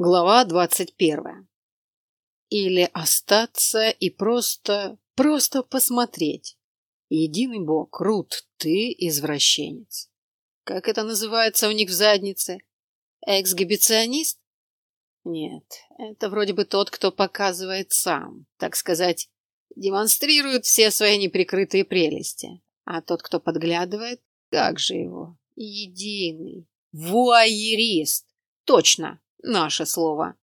Глава двадцать первая. Или остаться и просто, просто посмотреть. Единый бог, Рут, ты извращенец. Как это называется у них в заднице? Эксгибиционист? Нет, это вроде бы тот, кто показывает сам, так сказать, демонстрирует все свои неприкрытые прелести. А тот, кто подглядывает, как же его? Единый. Вуайерист. Точно, Наше слово.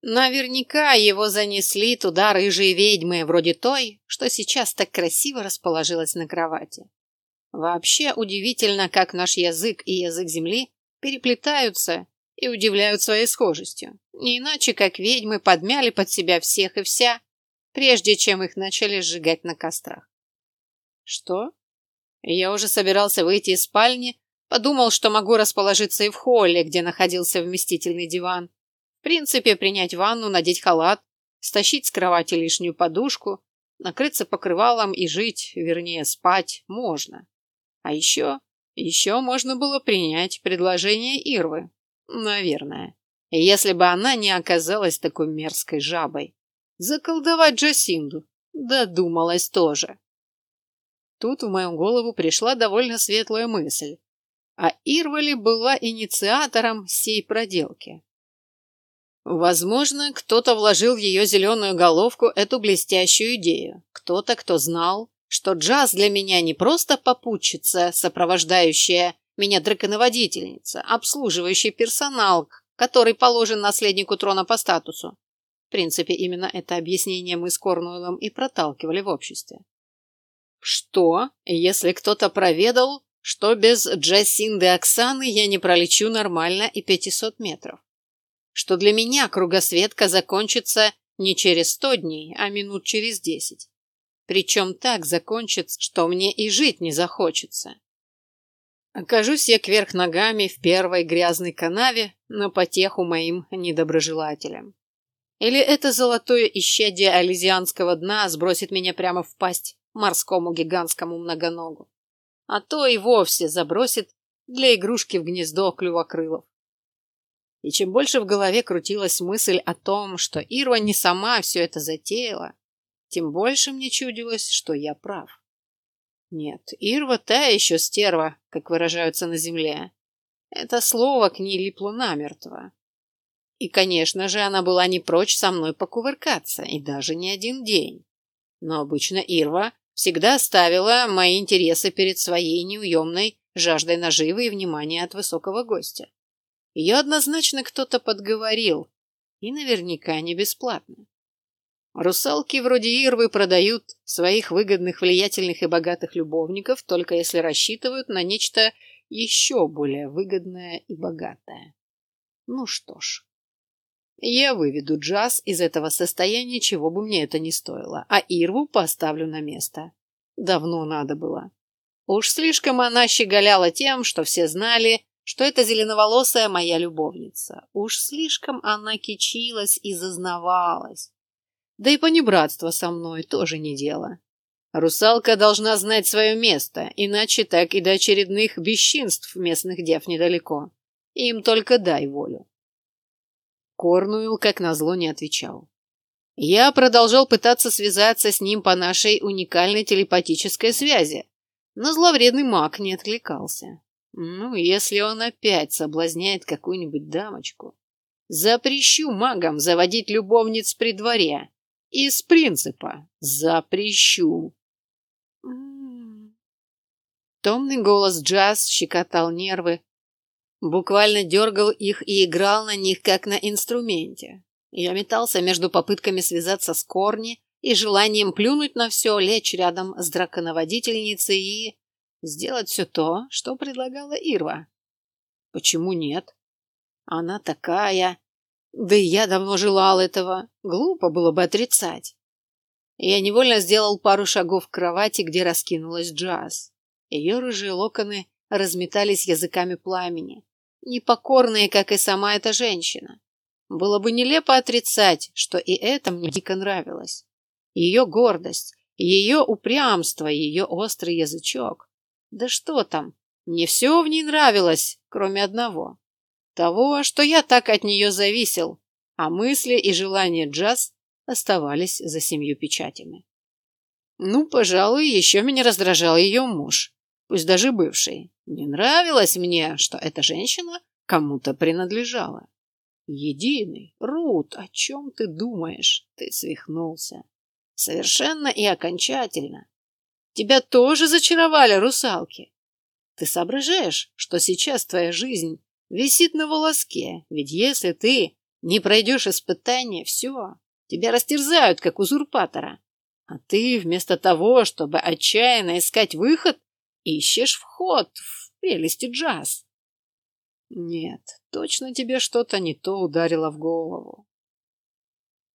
Наверняка его занесли туда рыжие ведьмы, вроде той, что сейчас так красиво расположилась на кровати. Вообще удивительно, как наш язык и язык Земли переплетаются и удивляют своей схожестью. Не иначе, как ведьмы подмяли под себя всех и вся, прежде чем их начали сжигать на кострах. Что? Я уже собирался выйти из спальни, Подумал, что могу расположиться и в холле, где находился вместительный диван. В принципе, принять ванну, надеть халат, стащить с кровати лишнюю подушку, накрыться покрывалом и жить, вернее, спать можно. А еще, еще можно было принять предложение Ирвы. Наверное. Если бы она не оказалась такой мерзкой жабой. Заколдовать Джасинду. Додумалась тоже. Тут в мою голову пришла довольно светлая мысль а Ирвали была инициатором сей проделки. Возможно, кто-то вложил в ее зеленую головку эту блестящую идею. Кто-то, кто знал, что джаз для меня не просто попутчица, сопровождающая меня драконоводительница, обслуживающий персонал, который положен наследнику трона по статусу. В принципе, именно это объяснение мы с Корнуэллом и проталкивали в обществе. Что, если кто-то проведал, что без Джасинды Оксаны я не пролечу нормально и 500 метров. Что для меня кругосветка закончится не через сто дней, а минут через десять. Причем так закончится, что мне и жить не захочется. Окажусь я кверх ногами в первой грязной канаве на потеху моим недоброжелателям. Или это золотое исчадие ализианского дна сбросит меня прямо в пасть морскому гигантскому многоногу а то и вовсе забросит для игрушки в гнездо клювокрылов. И чем больше в голове крутилась мысль о том, что Ирва не сама все это затеяла, тем больше мне чудилось, что я прав. Нет, Ирва та еще стерва, как выражаются на земле. Это слово к ней липло намертво. И, конечно же, она была не прочь со мной покувыркаться, и даже не один день. Но обычно Ирва всегда ставила мои интересы перед своей неуемной жаждой наживы и внимания от высокого гостя. Ее однозначно кто-то подговорил, и наверняка не бесплатно. Русалки вроде Ирвы продают своих выгодных, влиятельных и богатых любовников, только если рассчитывают на нечто еще более выгодное и богатое. Ну что ж, я выведу Джаз из этого состояния, чего бы мне это ни стоило, а Ирву поставлю на место. Давно надо было. Уж слишком она щеголяла тем, что все знали, что это зеленоволосая моя любовница. Уж слишком она кичилась и зазнавалась. Да и понебратство со мной тоже не дело. Русалка должна знать свое место, иначе так и до очередных бесчинств местных дев недалеко. Им только дай волю. Корнуэлл, как назло, не отвечал. Я продолжал пытаться связаться с ним по нашей уникальной телепатической связи, но зловредный маг не откликался. Ну, если он опять соблазняет какую-нибудь дамочку, запрещу магам заводить любовниц при дворе. Из принципа запрещу. Томный голос Джаз щекотал нервы, Буквально дергал их и играл на них, как на инструменте. Я метался между попытками связаться с Корни и желанием плюнуть на все, лечь рядом с драконоводительницей и сделать все то, что предлагала Ирва. Почему нет? Она такая... Да и я давно желал этого. Глупо было бы отрицать. Я невольно сделал пару шагов к кровати, где раскинулась Джаз. Ее рыжие локоны разметались языками пламени непокорные, как и сама эта женщина. Было бы нелепо отрицать, что и это мне дико нравилось. Ее гордость, ее упрямство, ее острый язычок. Да что там, мне все в ней нравилось, кроме одного. Того, что я так от нее зависел, а мысли и желания Джаз оставались за семью печатями. Ну, пожалуй, еще меня раздражал ее муж, пусть даже бывший. Не нравилось мне, что эта женщина кому-то принадлежала. Единый, Рут, о чем ты думаешь? Ты свихнулся. Совершенно и окончательно. Тебя тоже зачаровали русалки. Ты соображаешь, что сейчас твоя жизнь висит на волоске, ведь если ты не пройдешь испытание, все, тебя растерзают, как узурпатора. А ты вместо того, чтобы отчаянно искать выход, ищешь вход в прелести джаз. Нет, точно тебе что-то не то ударило в голову.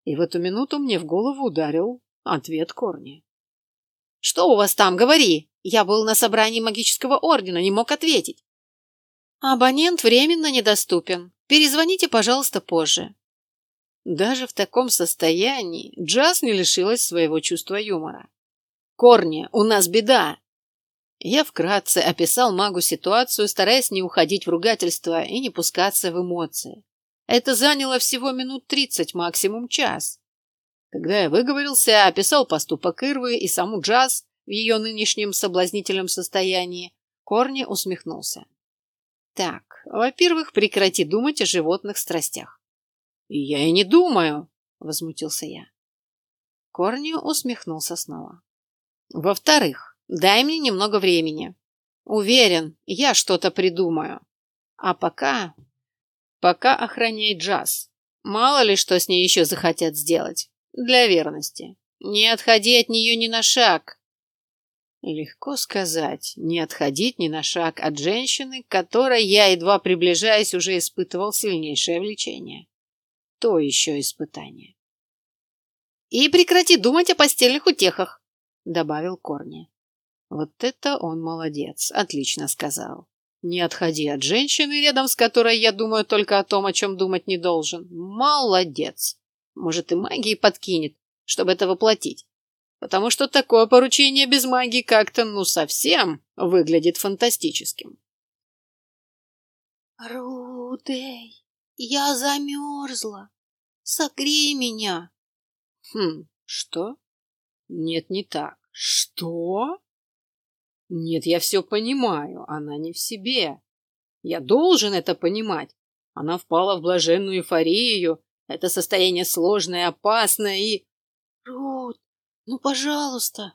И в эту минуту мне в голову ударил ответ Корни. «Что у вас там? Говори! Я был на собрании магического ордена, не мог ответить». «Абонент временно недоступен. Перезвоните, пожалуйста, позже. Даже в таком состоянии Джаз не лишилась своего чувства юмора. «Корни, у нас беда!» Я вкратце описал магу ситуацию, стараясь не уходить в ругательство и не пускаться в эмоции. Это заняло всего минут тридцать, максимум час. Когда я выговорился, описал поступок Ирвы и саму Джаз в ее нынешнем соблазнительном состоянии, Корни усмехнулся. Так, во-первых, прекрати думать о животных страстях. «Я и не думаю», — возмутился я. Корнио усмехнулся снова. «Во-вторых, дай мне немного времени. Уверен, я что-то придумаю. А пока... Пока охраняй джаз. Мало ли, что с ней еще захотят сделать. Для верности. Не отходи от нее ни на шаг». Легко сказать, не отходить ни на шаг от женщины, которой я, едва приближаясь, уже испытывал сильнейшее влечение то еще испытание. «И прекрати думать о постельных утехах», — добавил Корни. «Вот это он молодец, отлично сказал. Не отходи от женщины, рядом с которой я думаю только о том, о чем думать не должен. Молодец. Может, и магии подкинет, чтобы это воплотить. Потому что такое поручение без магии как-то, ну, совсем выглядит фантастическим». «Рудей, я замерзла. Согрей меня. Хм, что? Нет, не так. Что? Нет, я все понимаю. Она не в себе. Я должен это понимать. Она впала в блаженную эйфорию. Это состояние сложное, опасное и... Рут, ну, пожалуйста.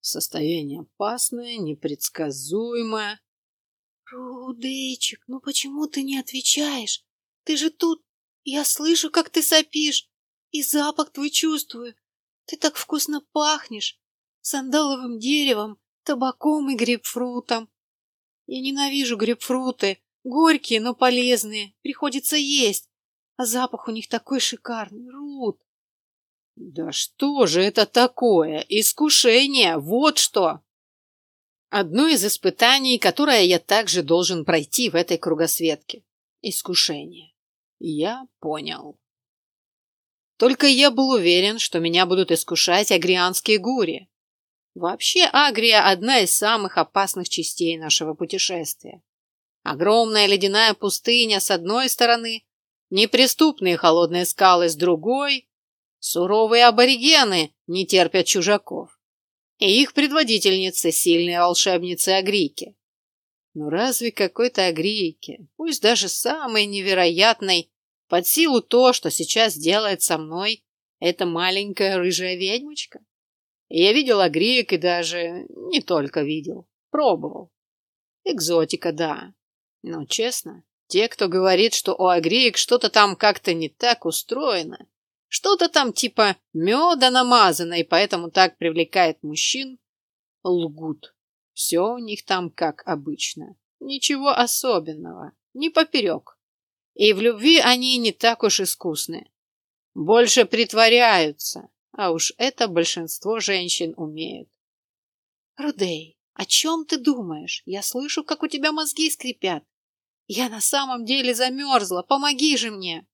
Состояние опасное, непредсказуемое. Рудейчик, ну почему ты не отвечаешь? Ты же тут я слышу, как ты сопишь, и запах твой чувствую. Ты так вкусно пахнешь. Сандаловым деревом, табаком и грейпфрутом. Я ненавижу грейпфруты. Горькие, но полезные. Приходится есть. А запах у них такой шикарный. Рут. Да что же это такое? Искушение, вот что! Одно из испытаний, которое я также должен пройти в этой кругосветке. Искушение. Я понял. Только я был уверен, что меня будут искушать агрианские гури. Вообще, Агрия – одна из самых опасных частей нашего путешествия. Огромная ледяная пустыня с одной стороны, неприступные холодные скалы с другой, суровые аборигены не терпят чужаков, и их предводительницы – сильные волшебницы Агрики. Но разве какой-то агрийке, пусть даже самой невероятной, под силу то, что сейчас делает со мной эта маленькая рыжая ведьмочка? Я видел агриек и даже не только видел, пробовал. Экзотика, да. Но честно, те, кто говорит, что у агриек что-то там как-то не так устроено, что-то там типа меда намазано и поэтому так привлекает мужчин, лгут. Все у них там как обычно. Ничего особенного. Не поперек. И в любви они не так уж искусны. Больше притворяются. А уж это большинство женщин умеют. Рудей, о чем ты думаешь? Я слышу, как у тебя мозги скрипят. Я на самом деле замерзла. Помоги же мне.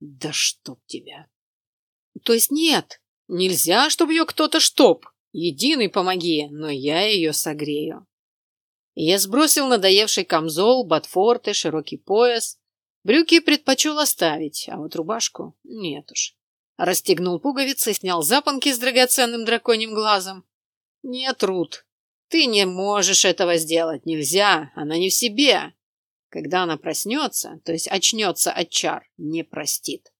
Да чтоб тебя. То есть нет, нельзя, чтобы ее кто-то штоп. Единый помоги, но я ее согрею. Я сбросил надоевший камзол, ботфорты, широкий пояс. Брюки предпочел оставить, а вот рубашку нет уж. Расстегнул пуговицы, снял запонки с драгоценным драконьим глазом. Нет, Рут, ты не можешь этого сделать, нельзя, она не в себе. Когда она проснется, то есть очнется от чар, не простит.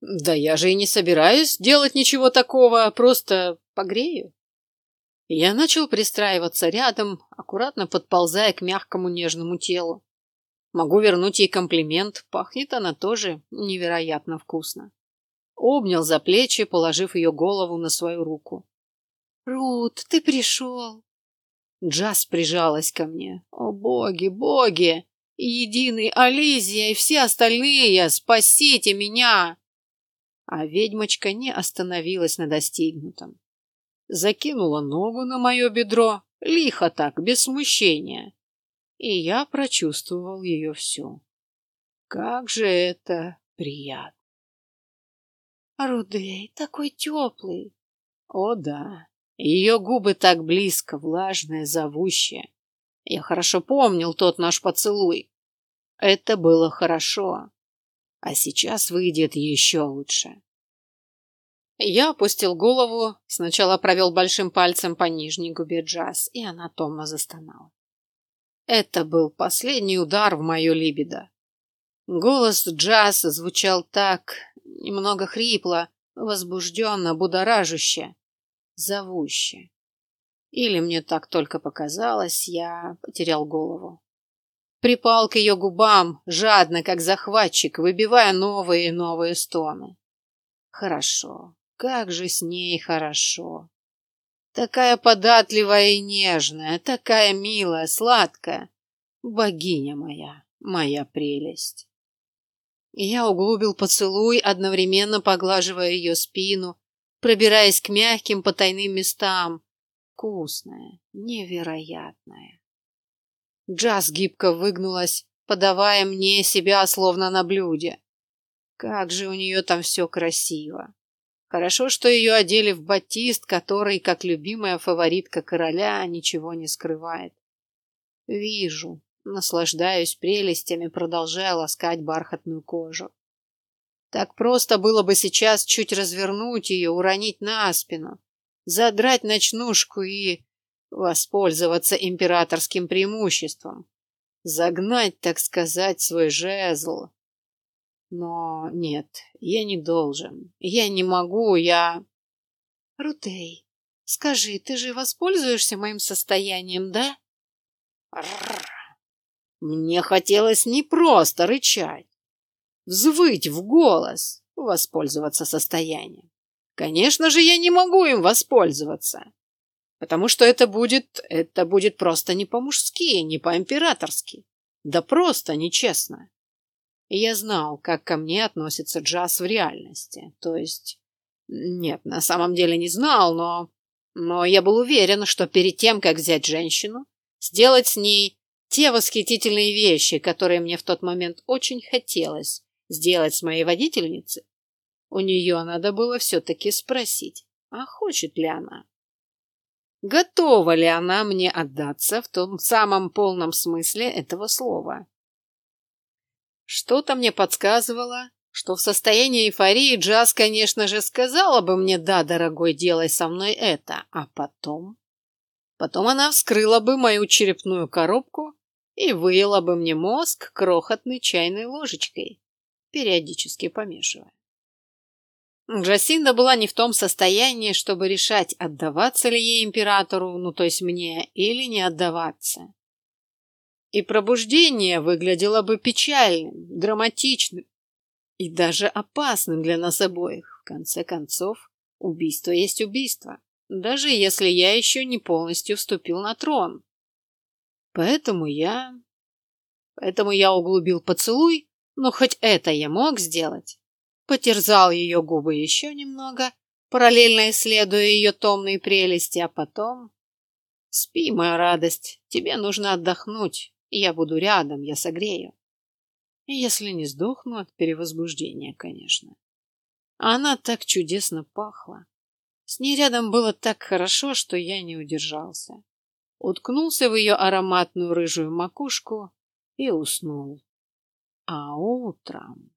Да я же и не собираюсь делать ничего такого, просто погрею. Я начал пристраиваться рядом, аккуратно подползая к мягкому нежному телу. Могу вернуть ей комплимент, пахнет она тоже невероятно вкусно. Обнял за плечи, положив ее голову на свою руку. «Рут, ты пришел!» Джаз прижалась ко мне. «О, боги, боги! Единый Ализия и все остальные, спасите меня!» А ведьмочка не остановилась на достигнутом закинула ногу на мое бедро, лихо так, без смущения. И я прочувствовал ее всю. Как же это приятно! Рудей такой теплый. О да, ее губы так близко, влажные, зовущие. Я хорошо помнил тот наш поцелуй. Это было хорошо. А сейчас выйдет еще лучше. Я опустил голову, сначала провел большим пальцем по нижней губе Джаз, и она томно застонала. Это был последний удар в мою либидо. Голос Джаз звучал так, немного хрипло, возбужденно, будоражуще, зовуще. Или мне так только показалось, я потерял голову. Припал к ее губам, жадно, как захватчик, выбивая новые и новые стоны. Хорошо, как же с ней хорошо. Такая податливая и нежная, такая милая, сладкая. Богиня моя, моя прелесть. Я углубил поцелуй, одновременно поглаживая ее спину, пробираясь к мягким потайным местам. Вкусная, невероятная. Джаз гибко выгнулась, подавая мне себя словно на блюде. Как же у нее там все красиво. Хорошо, что ее одели в батист, который, как любимая фаворитка короля, ничего не скрывает. Вижу, наслаждаюсь прелестями, продолжая ласкать бархатную кожу. Так просто было бы сейчас чуть развернуть ее, уронить на спину, задрать ночнушку и воспользоваться императорским преимуществом, загнать, так сказать, свой жезл, но нет, я не должен. Я не могу, я... Рутей, скажи, ты же воспользуешься моим состоянием, да? Мне хотелось не просто рычать, взвыть в голос, воспользоваться состоянием. Конечно же, я не могу им воспользоваться, потому что это будет, это будет просто не по-мужски, не по-императорски, да просто нечестно. И я знал, как ко мне относится джаз в реальности. То есть... Нет, на самом деле не знал, но... Но я был уверен, что перед тем, как взять женщину, сделать с ней те восхитительные вещи, которые мне в тот момент очень хотелось сделать с моей водительницей, у нее надо было все-таки спросить, а хочет ли она. Готова ли она мне отдаться в том самом полном смысле этого слова? Что-то мне подсказывало, что в состоянии эйфории Джаз, конечно же, сказала бы мне «да, дорогой, делай со мной это», а потом... Потом она вскрыла бы мою черепную коробку и выела бы мне мозг крохотной чайной ложечкой, периодически помешивая. Джасинда была не в том состоянии, чтобы решать, отдаваться ли ей императору, ну то есть мне, или не отдаваться и пробуждение выглядело бы печальным, драматичным и даже опасным для нас обоих. В конце концов, убийство есть убийство, даже если я еще не полностью вступил на трон. Поэтому я... Поэтому я углубил поцелуй, но хоть это я мог сделать. Потерзал ее губы еще немного, параллельно исследуя ее томные прелести, а потом... Спи, моя радость, тебе нужно отдохнуть. Я буду рядом, я согрею. Если не сдохну от перевозбуждения, конечно. Она так чудесно пахла. С ней рядом было так хорошо, что я не удержался. уткнулся в ее ароматную рыжую макушку и уснул. А утром...